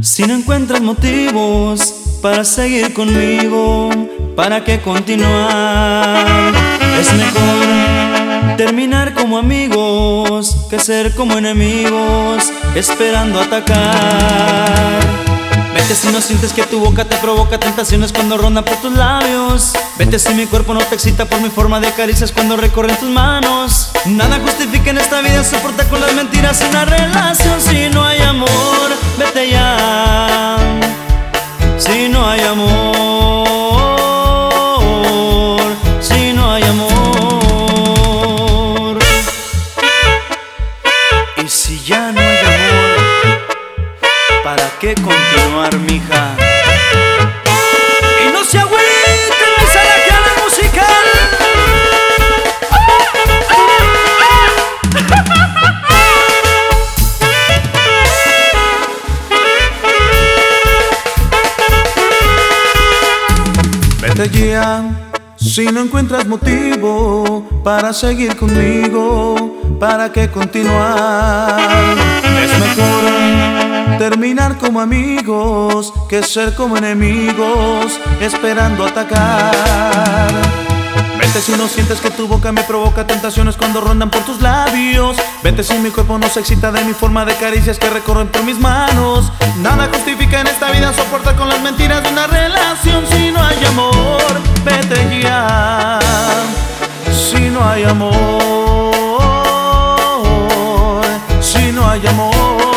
Si no encuentras motivos para seguir conmigo, ¿para qué continuar? Es mejor terminar como amigos que ser como enemigos esperando atacar. Vete si no sientes que tu boca te provoca tentaciones cuando ronda por tus labios. Vete si mi cuerpo no te excita por mi forma de caricias cuando recorren tus manos. Nada justifica en esta vida soportar con las mentiras una relación si no hay amor. ¿Para qué continuar, mija? Y no se agüiten mis alajadas musical. Vete ya si no encuentras motivo para seguir conmigo, para que continuar. Es mejor como amigos que ser como enemigos, esperando atacar. Vete si no sientes que tu boca me provoca tentaciones cuando rondan por tus labios. Vete si mi cuerpo no se excita de mi forma de caricias que recorren por mis manos. Nada justifica en esta vida soportar con las mentiras de una relación si no hay amor. Vete ya. Si no hay amor. Si no hay amor.